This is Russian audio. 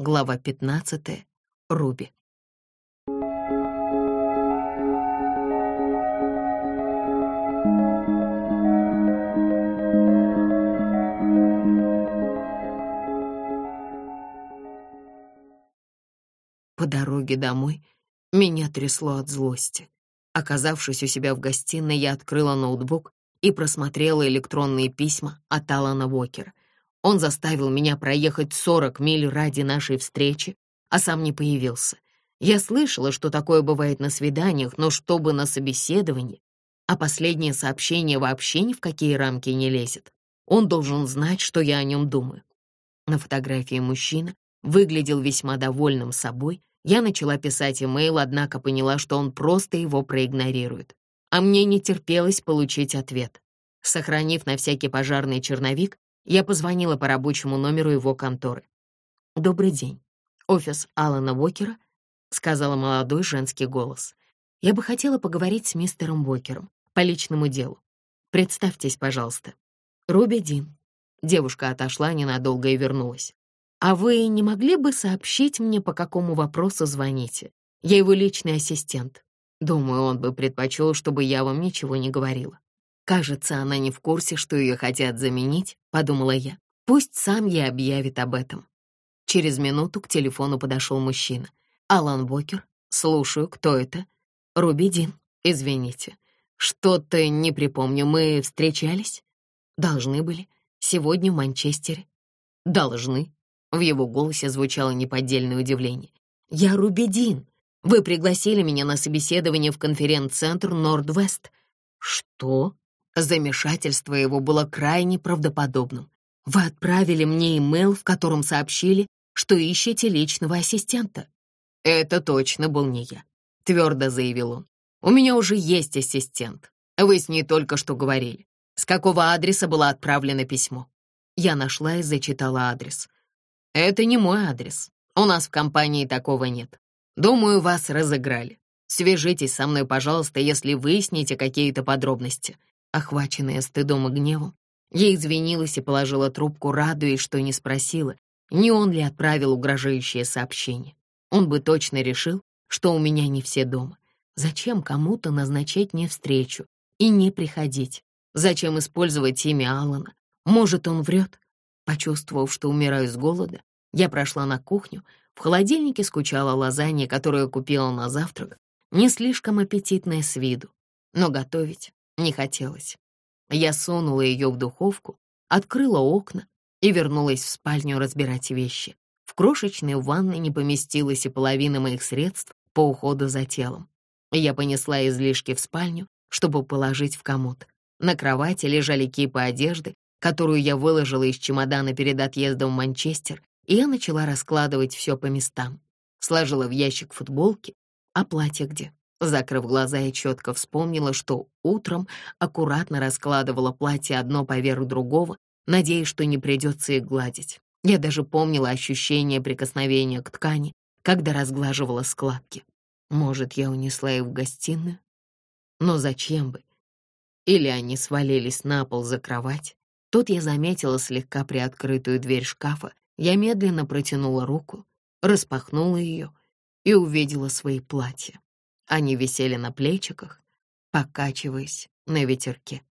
Глава 15. Руби. По дороге домой меня трясло от злости. Оказавшись у себя в гостиной, я открыла ноутбук и просмотрела электронные письма от Алана Уокера. Он заставил меня проехать 40 миль ради нашей встречи, а сам не появился. Я слышала, что такое бывает на свиданиях, но чтобы на собеседовании, а последнее сообщение вообще ни в какие рамки не лезет. Он должен знать, что я о нем думаю. На фотографии мужчина выглядел весьма довольным собой. Я начала писать имейл, однако поняла, что он просто его проигнорирует. А мне не терпелось получить ответ. Сохранив на всякий пожарный черновик, я позвонила по рабочему номеру его конторы. «Добрый день. Офис Алана Уокера?» — сказала молодой женский голос. «Я бы хотела поговорить с мистером Уокером по личному делу. Представьтесь, пожалуйста. Руби Дин». Девушка отошла ненадолго и вернулась. «А вы не могли бы сообщить мне, по какому вопросу звоните? Я его личный ассистент. Думаю, он бы предпочел, чтобы я вам ничего не говорила». Кажется, она не в курсе, что ее хотят заменить, подумала я. Пусть сам ей объявит об этом. Через минуту к телефону подошел мужчина. Алан Бокер. Слушаю, кто это? Рубидин. Извините. Что-то не припомню. Мы встречались? Должны были. Сегодня в Манчестере. Должны. В его голосе звучало неподдельное удивление. Я Рубидин. Вы пригласили меня на собеседование в конференц-центр Норд-Вест. Что? Замешательство его было крайне правдоподобным. Вы отправили мне имейл, в котором сообщили, что ищете личного ассистента. Это точно был не я, твердо заявил он. У меня уже есть ассистент. Вы с ней только что говорили. С какого адреса было отправлено письмо? Я нашла и зачитала адрес. Это не мой адрес. У нас в компании такого нет. Думаю, вас разыграли. Свяжитесь со мной, пожалуйста, если выясните какие-то подробности. Охваченная стыдом и гневом, я извинилась и положила трубку, радуясь, что не спросила, не он ли отправил угрожающее сообщение. Он бы точно решил, что у меня не все дома. Зачем кому-то назначать мне встречу и не приходить? Зачем использовать имя Алана? Может, он врет? Почувствовав, что умираю с голода, я прошла на кухню. В холодильнике скучала лазанья, которую купила на завтрак, не слишком аппетитная с виду, но готовить не хотелось. Я сунула ее в духовку, открыла окна и вернулась в спальню разбирать вещи. В крошечной ванной не поместилась и половина моих средств по уходу за телом. Я понесла излишки в спальню, чтобы положить в комод. На кровати лежали кипы одежды, которую я выложила из чемодана перед отъездом в Манчестер, и я начала раскладывать все по местам. Сложила в ящик футболки, а платье где? Закрыв глаза, я четко вспомнила, что утром аккуратно раскладывала платье одно поверх другого, надеясь, что не придется их гладить. Я даже помнила ощущение прикосновения к ткани, когда разглаживала складки. Может, я унесла их в гостиную? Но зачем бы? Или они свалились на пол за кровать? Тут я заметила слегка приоткрытую дверь шкафа. Я медленно протянула руку, распахнула ее и увидела свои платья. Они висели на плечиках, покачиваясь на ветерке.